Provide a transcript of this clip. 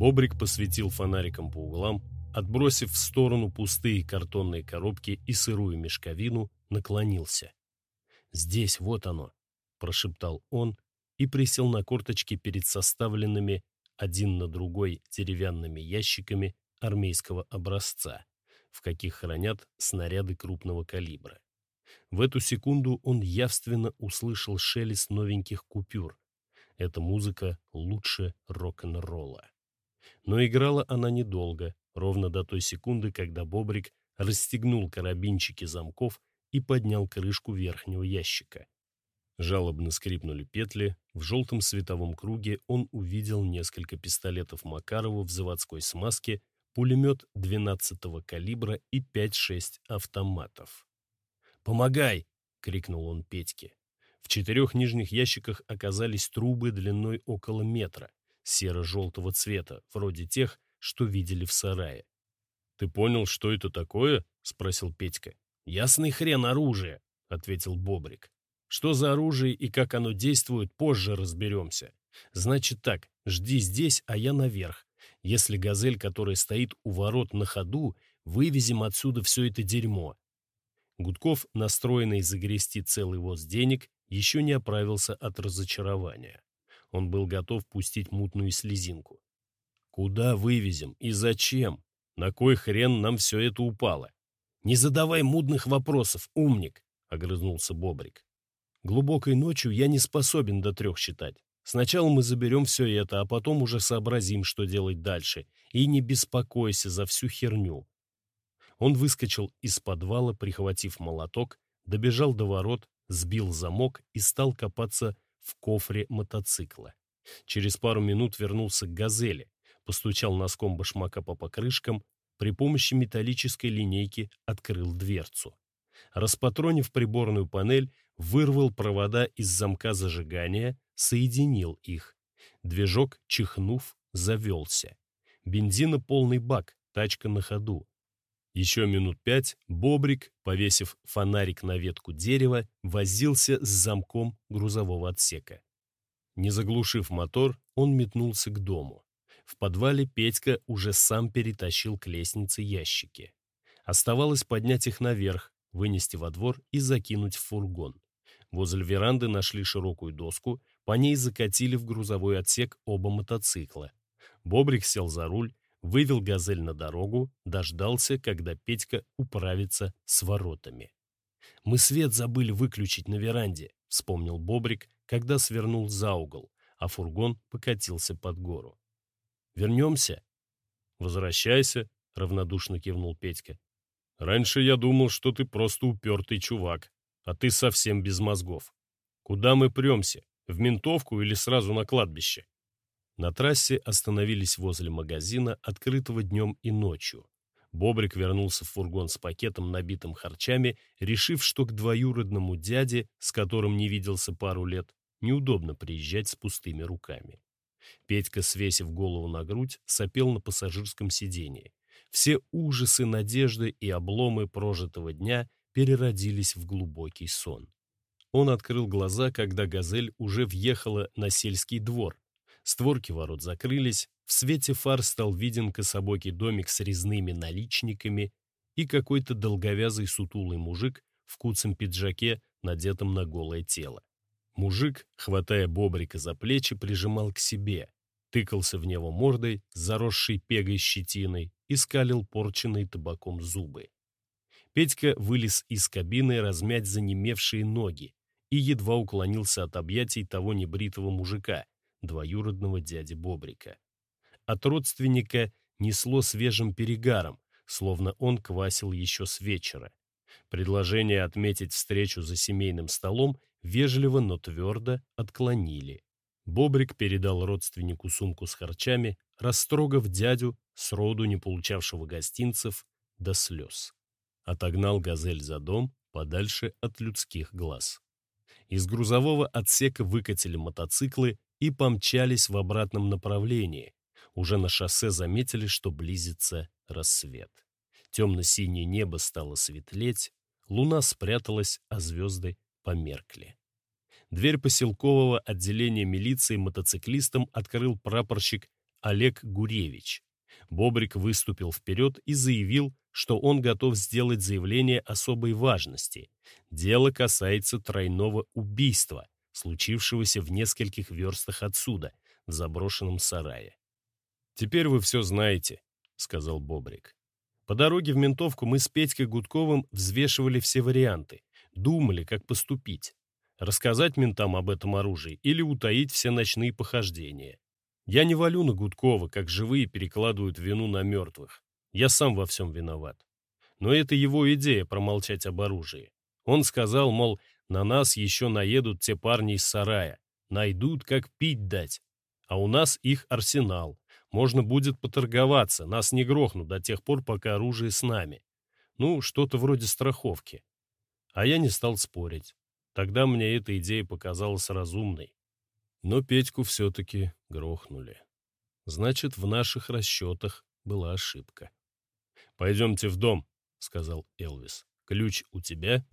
Бобрик посветил фонариком по углам, отбросив в сторону пустые картонные коробки и сырую мешковину, наклонился. «Здесь, вот оно», — прошептал он и присел на корточки перед составленными один на другой деревянными ящиками армейского образца, в каких хранят снаряды крупного калибра. В эту секунду он явственно услышал шелест новеньких купюр. Эта музыка лучше рок-н-ролла. Но играла она недолго, ровно до той секунды, когда Бобрик расстегнул карабинчики замков и поднял крышку верхнего ящика. Жалобно скрипнули петли, в желтом световом круге он увидел несколько пистолетов Макарова в заводской смазке, пулемет 12-го калибра и 5-6 автоматов. «Помогай!» — крикнул он Петьке. В четырех нижних ящиках оказались трубы длиной около метра, серо-желтого цвета, вроде тех, что видели в сарае. «Ты понял, что это такое?» — спросил Петька. «Ясный хрен оружие», — ответил Бобрик. «Что за оружие и как оно действует, позже разберемся. Значит так, жди здесь, а я наверх. Если газель, которая стоит у ворот на ходу, вывезем отсюда все это дерьмо». Гудков, настроенный загрести целый воз денег, еще не оправился от разочарования. Он был готов пустить мутную слезинку. «Куда вывезем и зачем? На кой хрен нам все это упало?» «Не задавай мудных вопросов, умник!» — огрызнулся Бобрик. «Глубокой ночью я не способен до трех считать. Сначала мы заберем все это, а потом уже сообразим, что делать дальше. И не беспокойся за всю херню». Он выскочил из подвала, прихватив молоток, добежал до ворот, сбил замок и стал копаться в кофре мотоцикла. Через пару минут вернулся к «Газели», постучал носком башмака по покрышкам, при помощи металлической линейки открыл дверцу. Распатронив приборную панель, вырвал провода из замка зажигания, соединил их. Движок, чихнув, завелся. Бензина полный бак, тачка на ходу. Еще минут пять Бобрик, повесив фонарик на ветку дерева, возился с замком грузового отсека. Не заглушив мотор, он метнулся к дому. В подвале Петька уже сам перетащил к лестнице ящики. Оставалось поднять их наверх, вынести во двор и закинуть в фургон. Возле веранды нашли широкую доску, по ней закатили в грузовой отсек оба мотоцикла. Бобрик сел за руль, вывел «Газель» на дорогу, дождался, когда Петька управится с воротами. «Мы свет забыли выключить на веранде», — вспомнил Бобрик, когда свернул за угол, а фургон покатился под гору. Вернемся?» «Возвращайся», — равнодушно кивнул Петька. «Раньше я думал, что ты просто упертый чувак, а ты совсем без мозгов. Куда мы премся? В ментовку или сразу на кладбище?» На трассе остановились возле магазина, открытого днем и ночью. Бобрик вернулся в фургон с пакетом, набитым харчами, решив, что к двоюродному дяде, с которым не виделся пару лет, неудобно приезжать с пустыми руками. Петька, свесив голову на грудь, сопел на пассажирском сидении. Все ужасы, надежды и обломы прожитого дня переродились в глубокий сон. Он открыл глаза, когда «Газель» уже въехала на сельский двор. Створки ворот закрылись, в свете фар стал виден кособокий домик с резными наличниками и какой-то долговязый сутулый мужик в куцем пиджаке, надетом на голое тело. Мужик, хватая бобрика за плечи, прижимал к себе, тыкался в него мордой, заросшей пегой щетиной, и скалил порченные табаком зубы. Петька вылез из кабины размять занемевшие ноги и едва уклонился от объятий того небритого мужика, двоюродного дяди Бобрика. От родственника несло свежим перегаром, словно он квасил еще с вечера. Предложение отметить встречу за семейным столом вежливо, но твердо отклонили. Бобрик передал родственнику сумку с харчами, растрогав дядю, сроду не получавшего гостинцев, до слез. Отогнал газель за дом, подальше от людских глаз. Из грузового отсека выкатили мотоциклы и помчались в обратном направлении. Уже на шоссе заметили, что близится рассвет. Темно-синее небо стало светлеть, луна спряталась, а звезды померкли. Дверь поселкового отделения милиции мотоциклистам открыл прапорщик Олег Гуревич. Бобрик выступил вперед и заявил, что он готов сделать заявление особой важности. Дело касается тройного убийства, случившегося в нескольких верстах отсюда, в заброшенном сарае. «Теперь вы все знаете», — сказал Бобрик. По дороге в ментовку мы с Петькой Гудковым взвешивали все варианты, думали, как поступить. Рассказать ментам об этом оружии или утаить все ночные похождения. Я не валю на Гудкова, как живые перекладывают вину на мертвых. Я сам во всем виноват. Но это его идея промолчать об оружии. Он сказал, мол, на нас еще наедут те парни из сарая. Найдут, как пить дать. А у нас их арсенал. Можно будет поторговаться, нас не грохнут до тех пор, пока оружие с нами. Ну, что-то вроде страховки. А я не стал спорить. Тогда мне эта идея показалась разумной. Но Петьку все-таки грохнули. Значит, в наших расчетах была ошибка. «Пойдемте в дом», — сказал Элвис. «Ключ у тебя?»